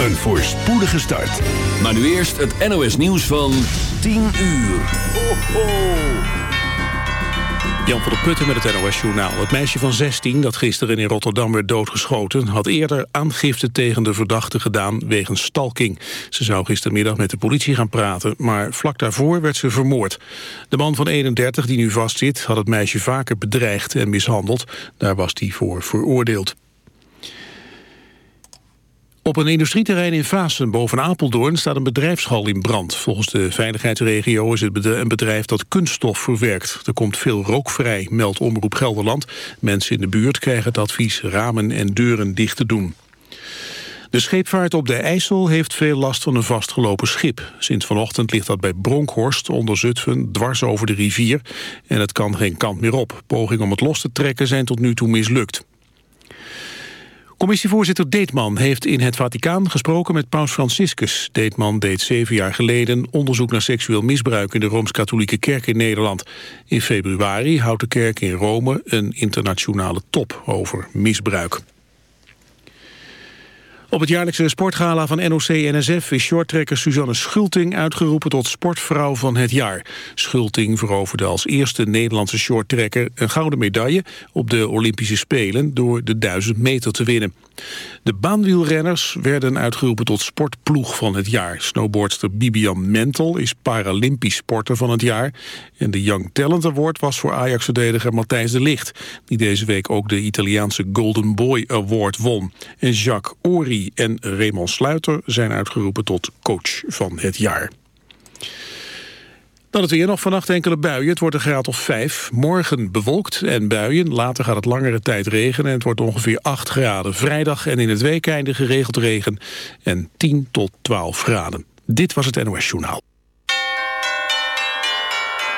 Een voorspoedige start. Maar nu eerst het NOS nieuws van 10 uur. Ho, ho. Jan van der Putten met het NOS-journaal. Het meisje van 16 dat gisteren in Rotterdam werd doodgeschoten... had eerder aangifte tegen de verdachte gedaan wegens stalking. Ze zou gistermiddag met de politie gaan praten... maar vlak daarvoor werd ze vermoord. De man van 31 die nu vastzit had het meisje vaker bedreigd en mishandeld. Daar was hij voor veroordeeld. Op een industrieterrein in Vaassen boven Apeldoorn staat een bedrijfshal in brand. Volgens de veiligheidsregio is het een bedrijf dat kunststof verwerkt. Er komt veel rook vrij, meldt Omroep Gelderland. Mensen in de buurt krijgen het advies ramen en deuren dicht te doen. De scheepvaart op de IJssel heeft veel last van een vastgelopen schip. Sinds vanochtend ligt dat bij Bronkhorst onder Zutphen dwars over de rivier. En het kan geen kant meer op. Pogingen om het los te trekken zijn tot nu toe mislukt. Commissievoorzitter Deetman heeft in het Vaticaan gesproken met paus Franciscus. Deetman deed zeven jaar geleden onderzoek naar seksueel misbruik in de Rooms-Katholieke Kerk in Nederland. In februari houdt de kerk in Rome een internationale top over misbruik. Op het jaarlijkse sportgala van NOC-NSF is shorttrekker Suzanne Schulting uitgeroepen tot sportvrouw van het jaar. Schulting veroverde als eerste Nederlandse shorttrekker een gouden medaille op de Olympische Spelen door de 1000 meter te winnen. De baanwielrenners werden uitgeroepen tot sportploeg van het jaar. Snowboardster Bibian Mentel is Paralympisch sporter van het jaar. En de Young Talent Award was voor Ajax-verdediger Matthijs de Ligt... die deze week ook de Italiaanse Golden Boy Award won. En Jacques Ori en Raymond Sluiter zijn uitgeroepen tot coach van het jaar. Dan het weer nog vannacht enkele buien. Het wordt een graad of 5. Morgen bewolkt en buien. Later gaat het langere tijd regenen en het wordt ongeveer 8 graden. Vrijdag en in het weekeinde geregeld regen en 10 tot 12 graden. Dit was het NOS Journaal.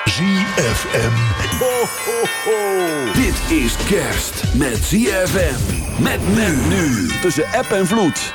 ZFM. Ho, ho, ho. Dit is kerst met ZFM. Met men nu. Tussen app en vloed.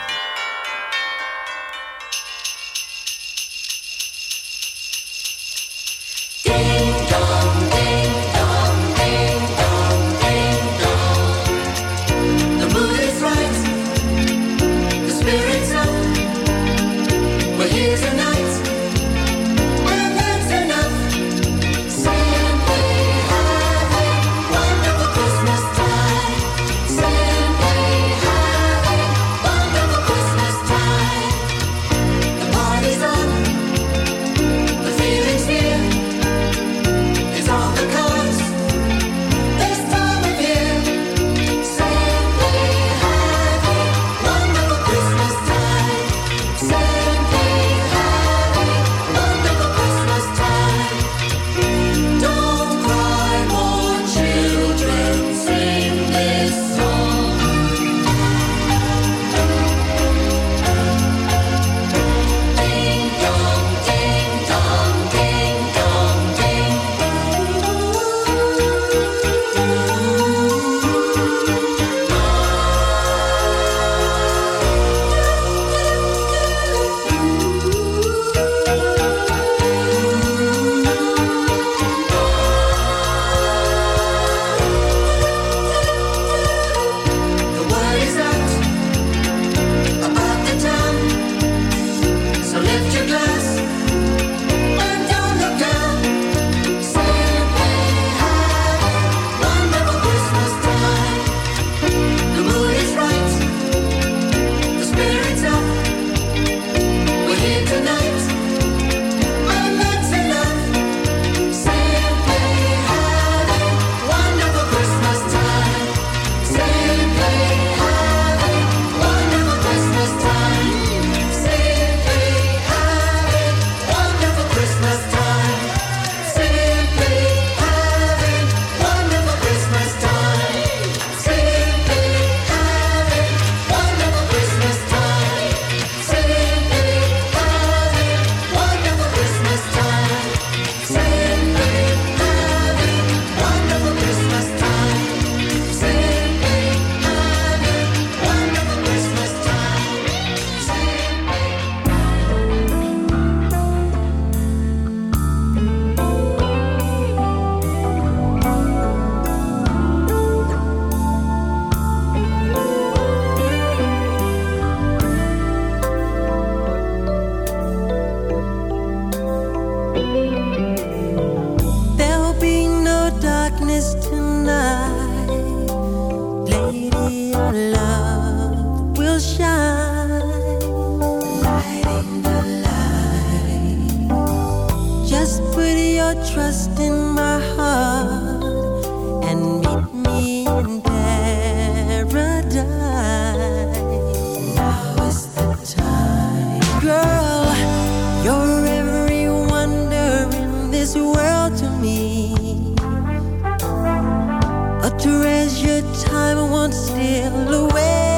steal away.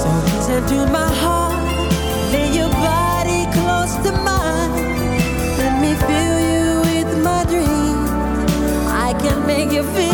So my heart, lay your body close to mine. Let me fill you with my dreams. I can make you feel.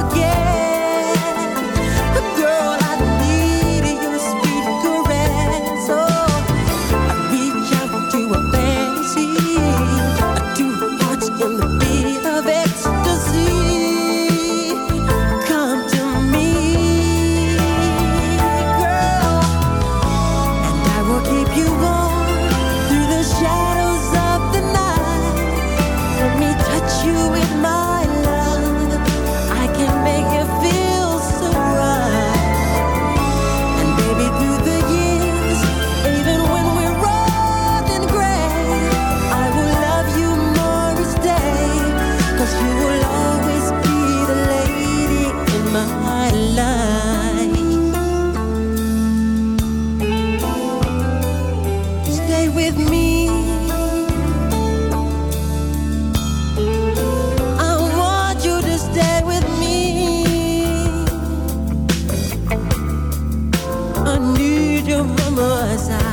casar.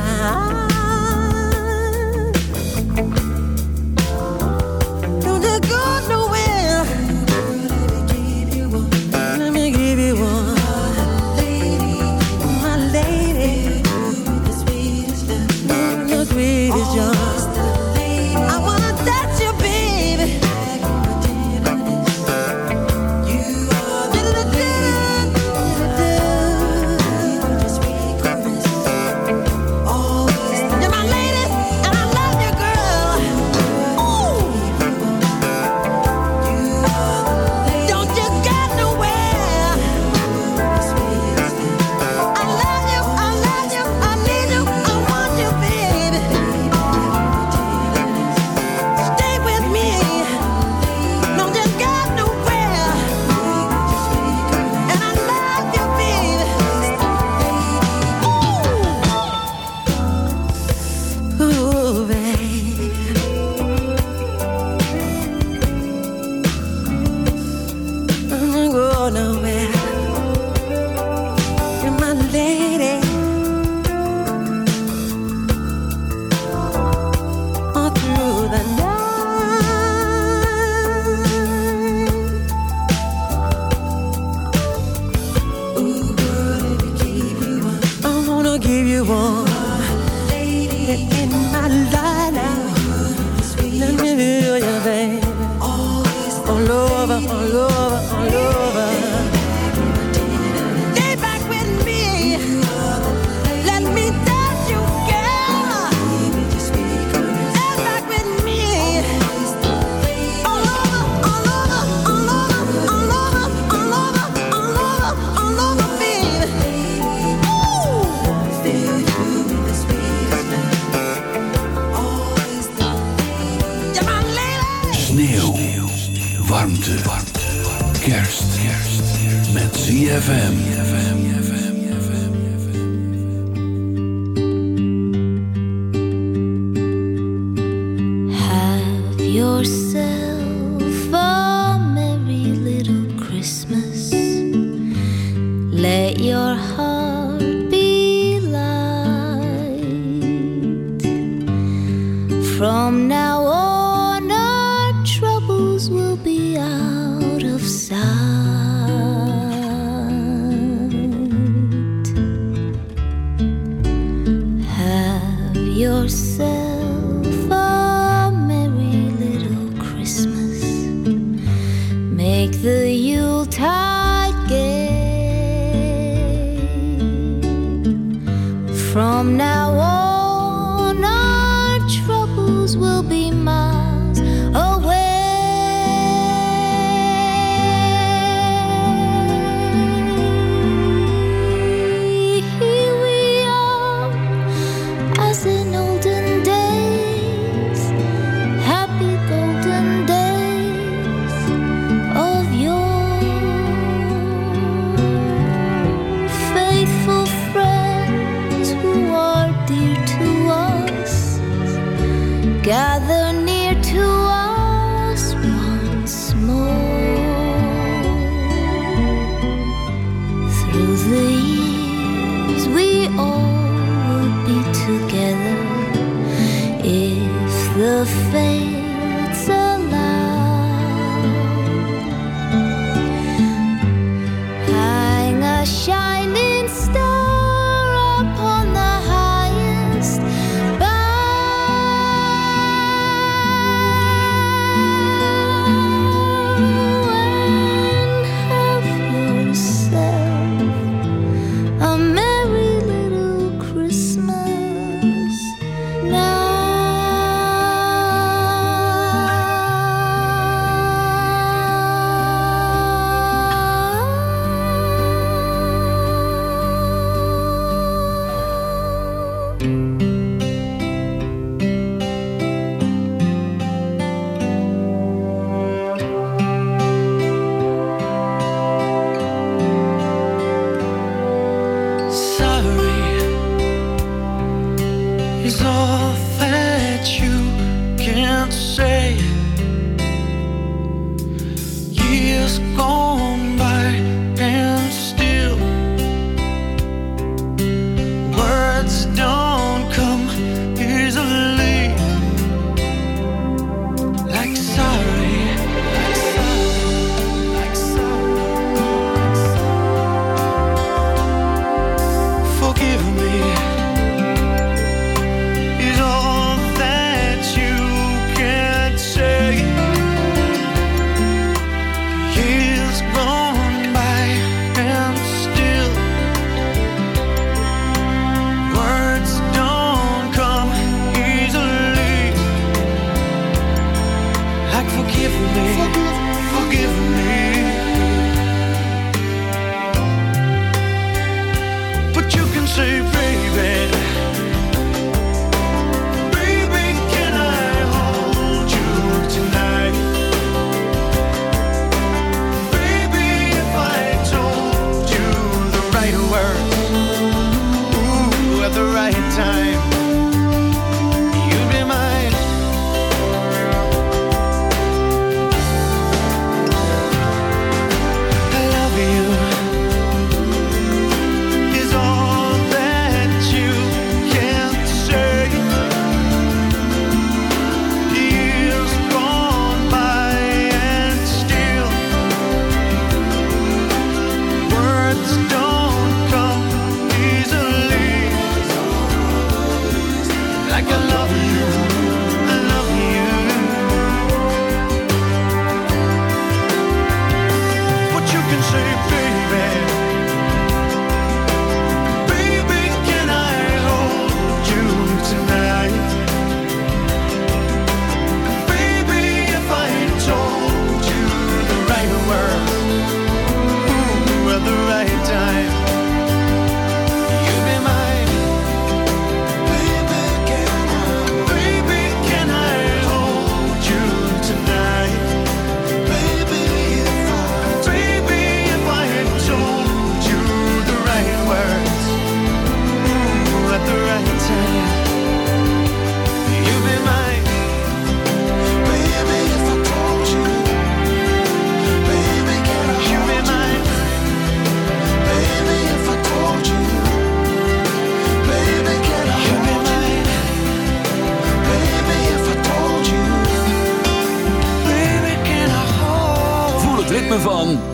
飞。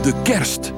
De kerst.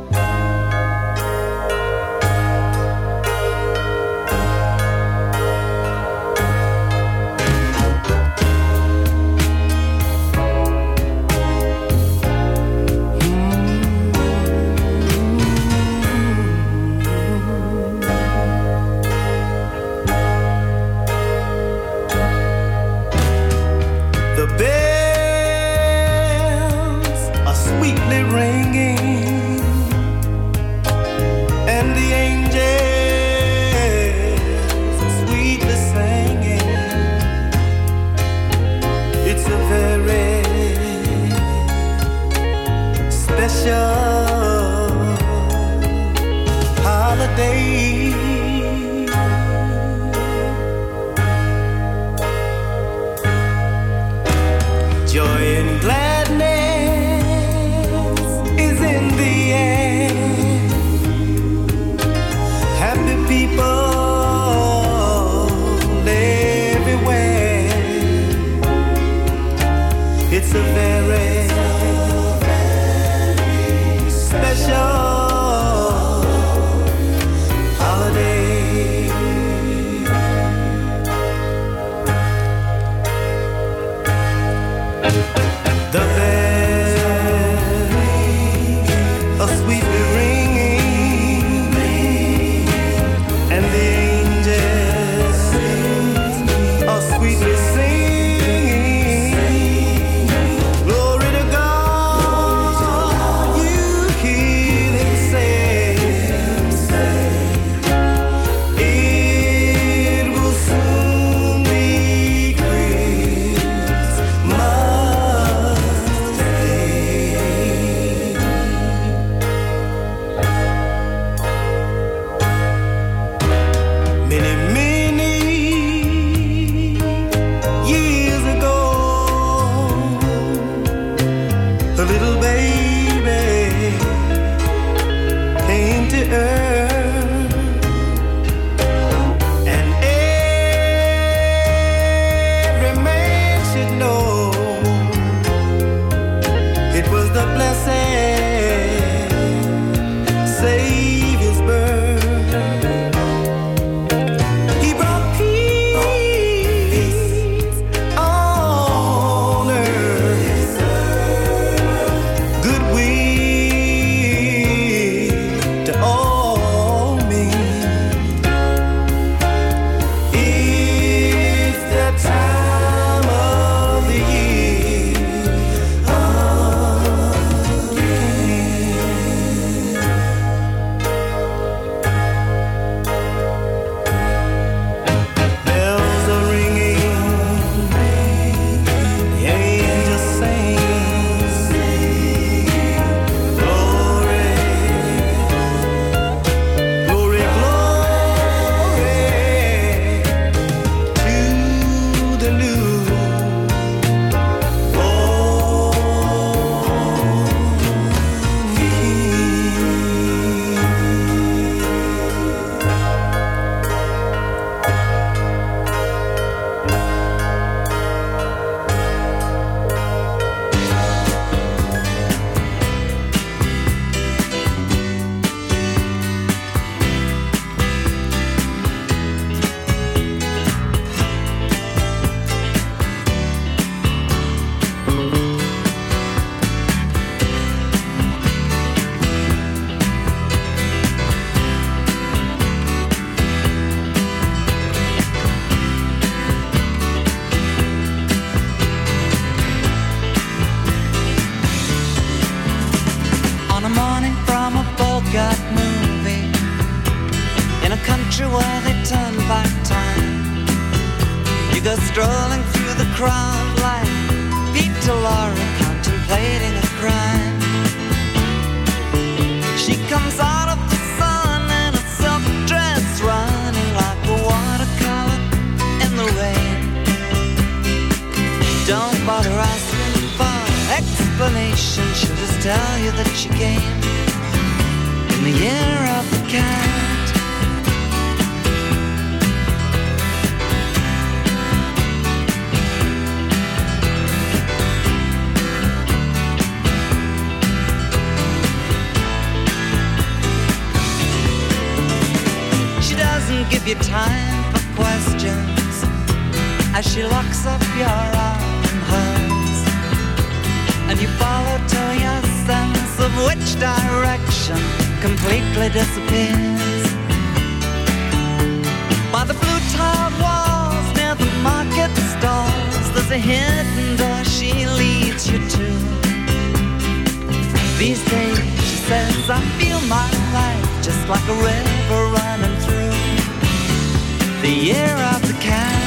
These days, she says, I feel my life just like a river running through the year of the cat.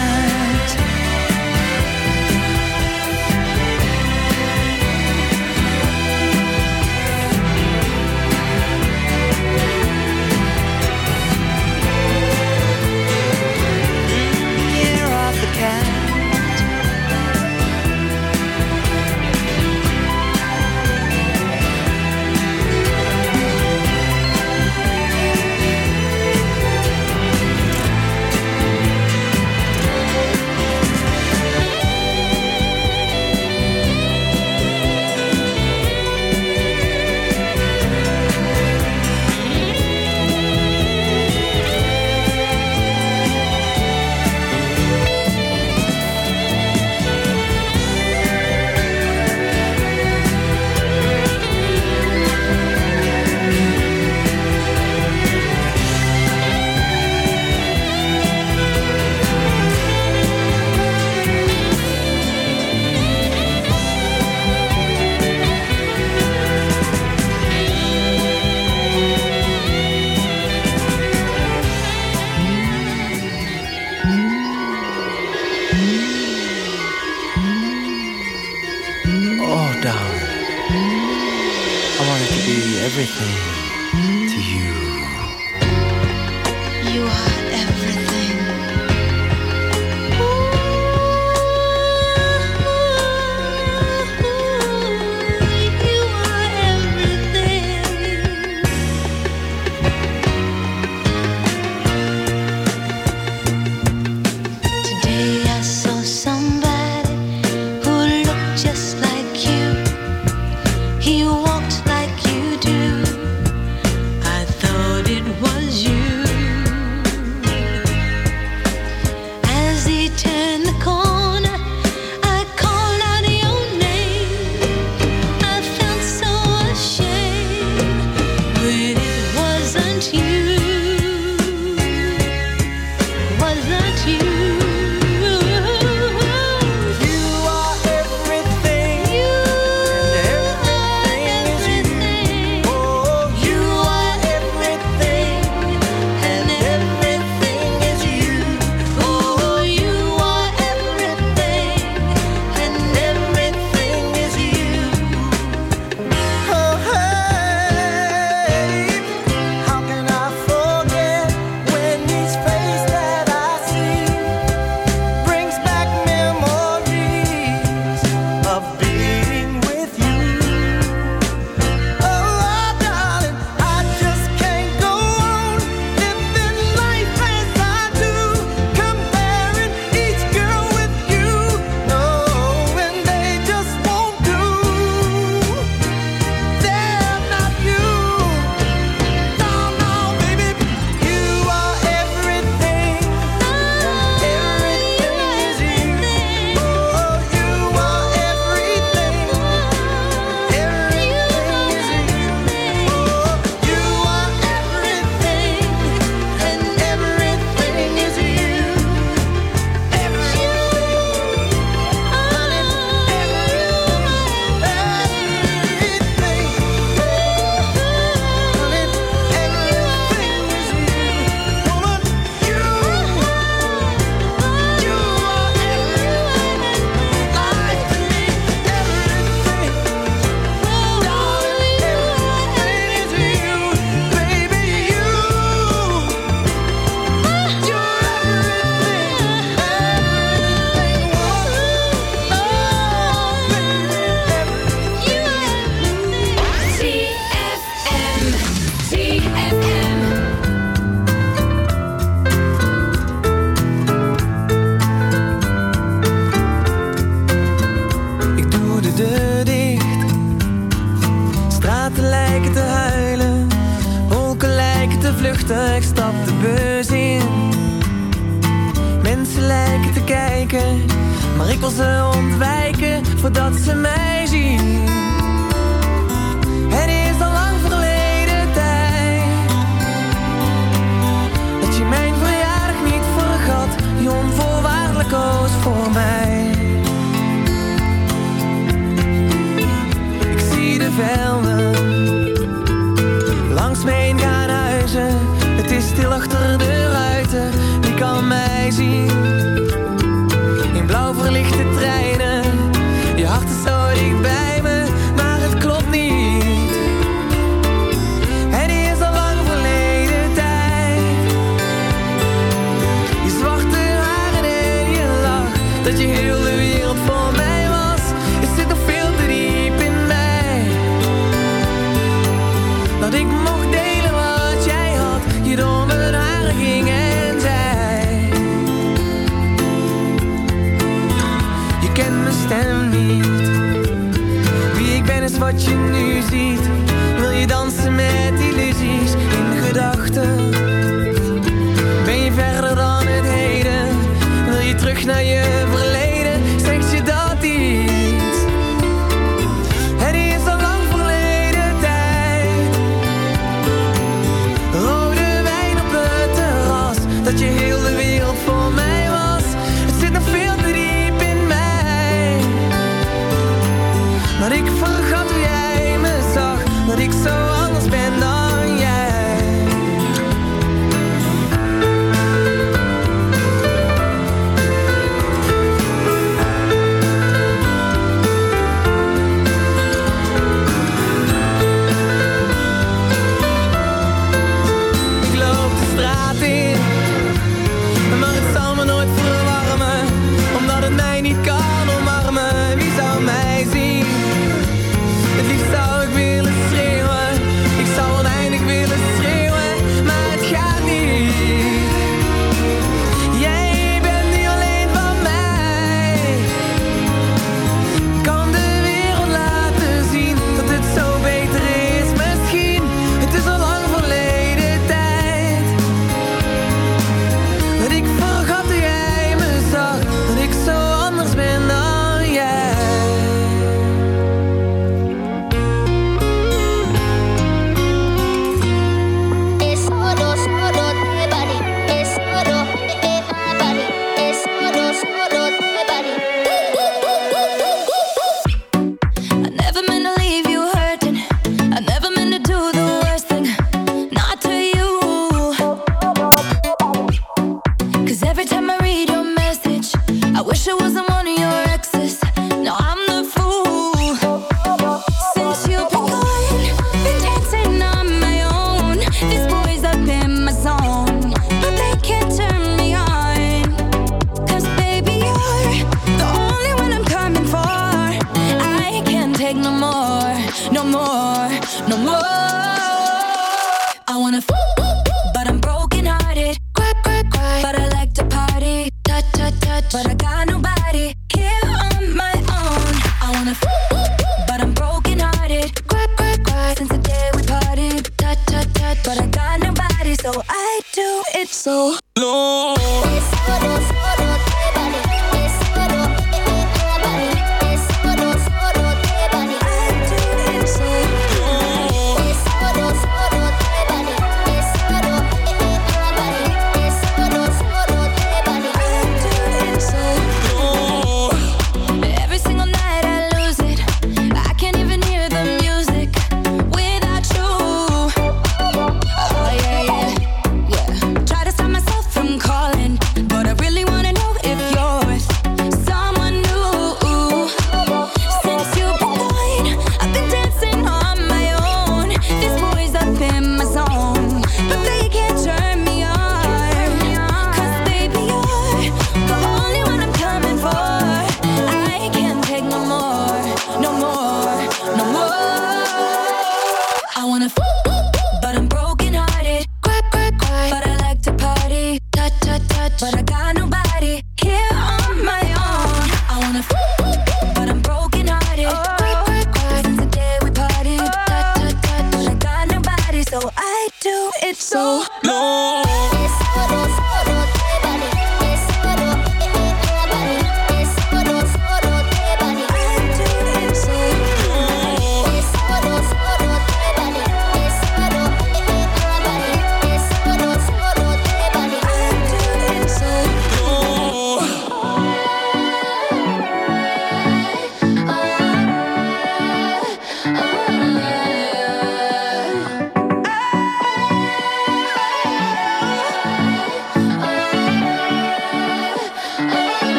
Zie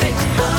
No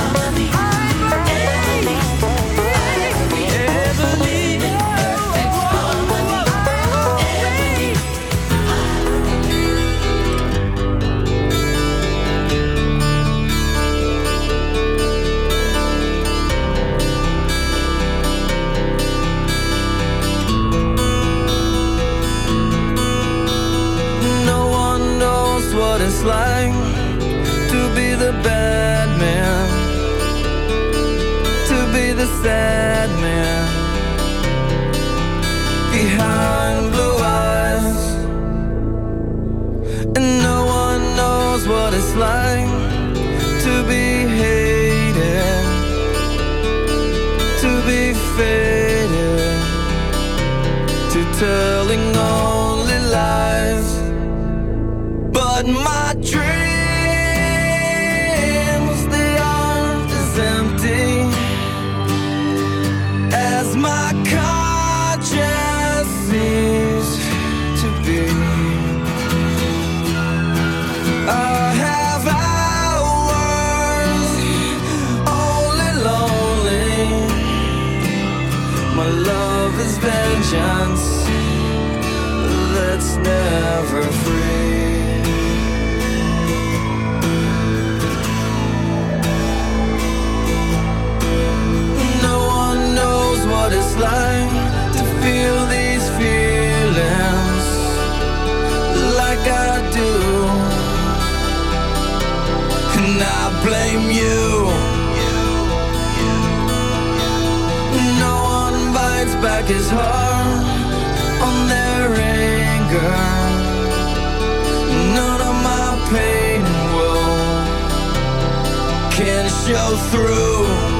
show through.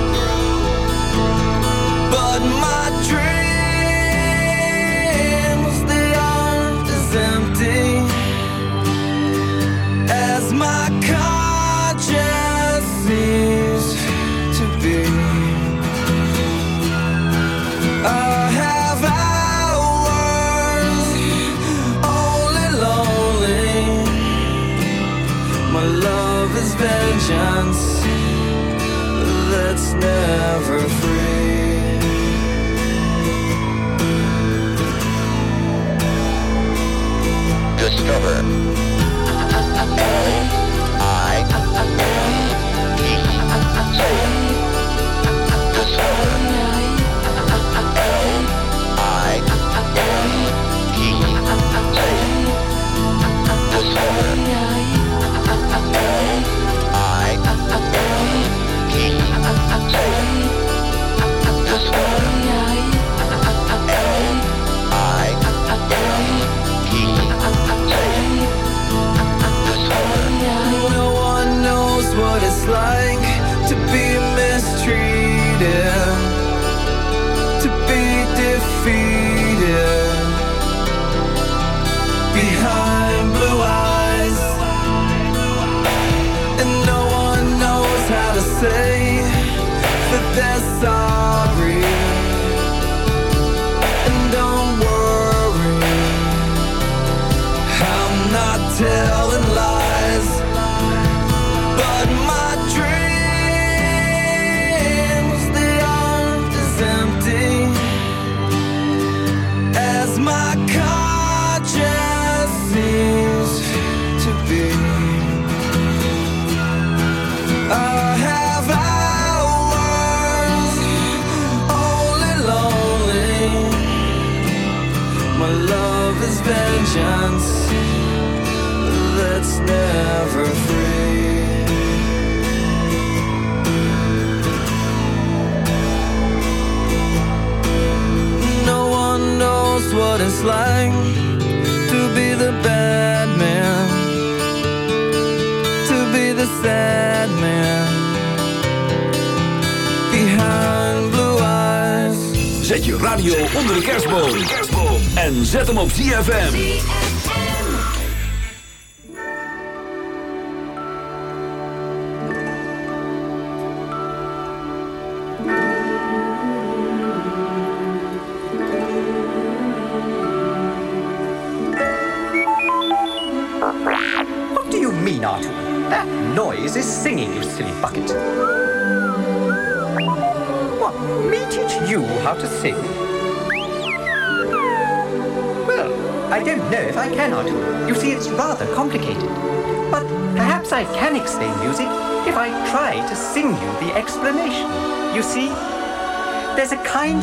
Never free. Discover.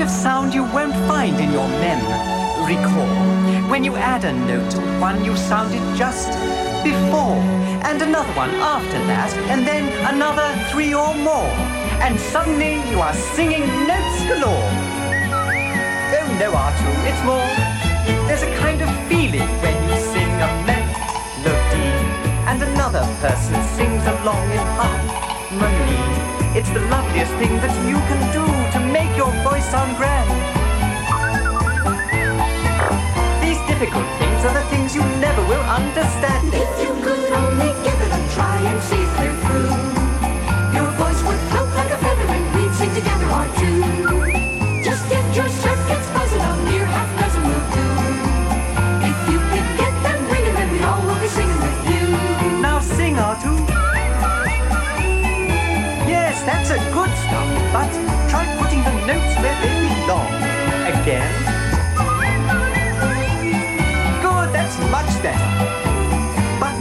Kind of sound you won't find in your mem. Recall. When you add a note to one you sounded just before, and another one after that, and then another three or more, and suddenly you are singing notes galore. Oh no, Artu, it's more. Voice sound grand. These difficult things are the things you never will understand. If you could only give it a try and see through, your voice would float like a feather and we'd sing together our tune.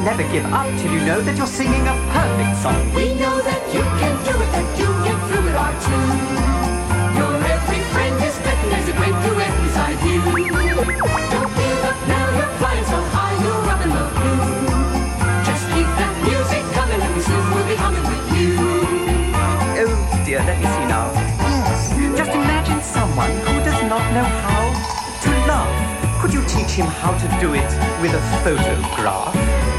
Never give up till you know that you're singing a perfect song. We know that you can do it, that you get through it our tune. Your every friend is betting there's a great duet beside you. Don't give up now, you're flying so high, you're in the blue. Just keep that music coming and we soon will be humming with you. Oh dear, let me see now. Yes. Just imagine someone who does not know how to love. Could you teach him how to do it with a photograph?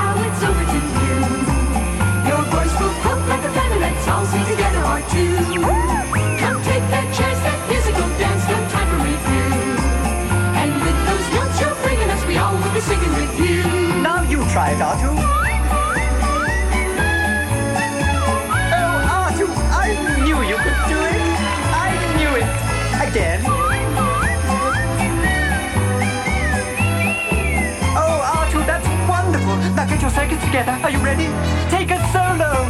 Come take that chance, that musical dance, no time for review. And with those notes you're bringing us, we all will be singing with you. Now you try it. Oh, I knew you could do it. I knew it. Again. Oh, that's wonderful. Now get your circuits together. Are you ready? Take a solo.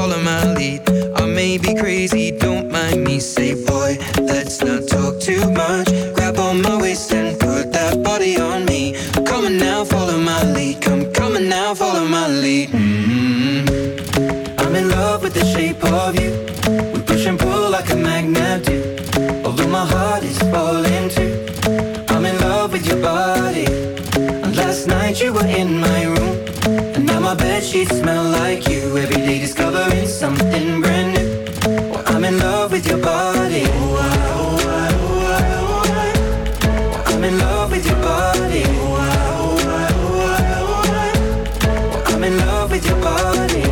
sheets smell like you. Every day discovering something brand new. Well, I'm in love with your body. Oh, I'm in love with your body. I'm in love with your body.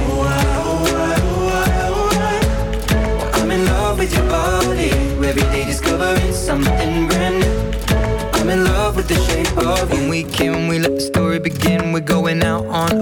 I'm in love with your body. Every day discovering something brand new. I'm in love with the shape of you. When we came, we let the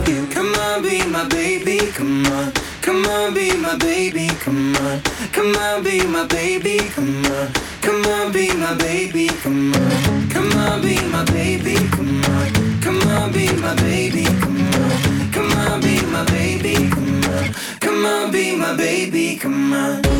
of you. Come on, be my baby, come on. Come on, be my baby, come on. Come on, be my baby, come on. Come on, be my baby, come on. Come on, be my baby, come on. Come on, be my baby, come on. Come on, be my baby, come on. Come on, be my baby, come on.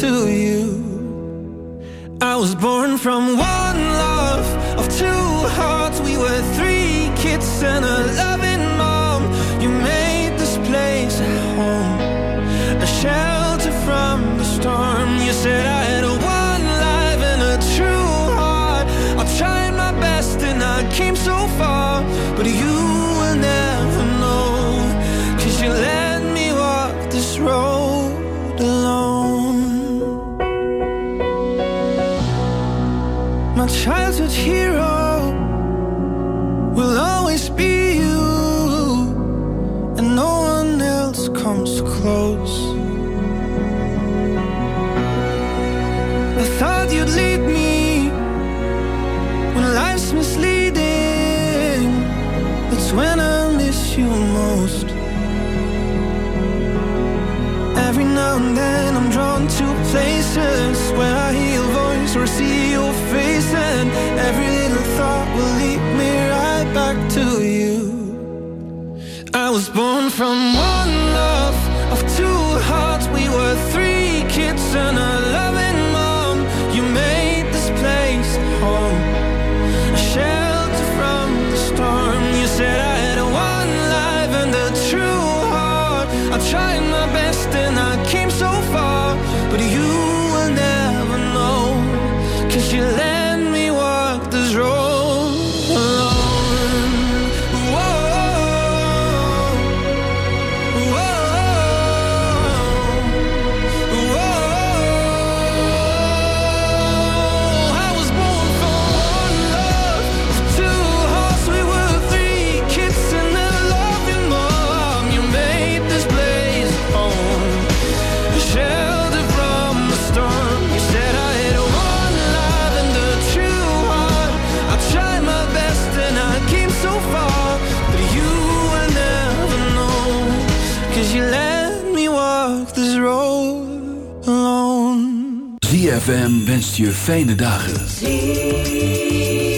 to you. I was born from one love of two hearts. We were three kids and a love. fijne dagen.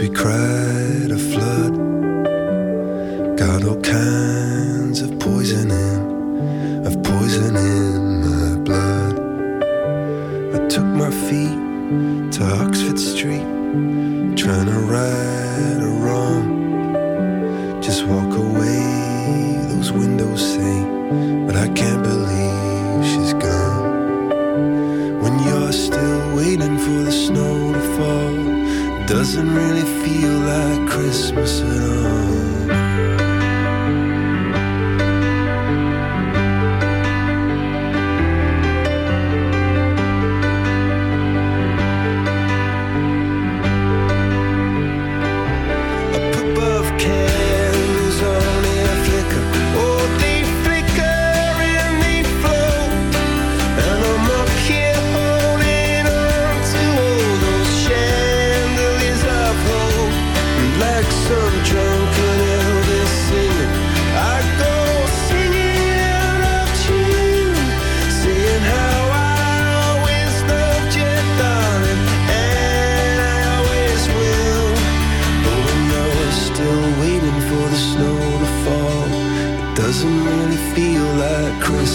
we cry.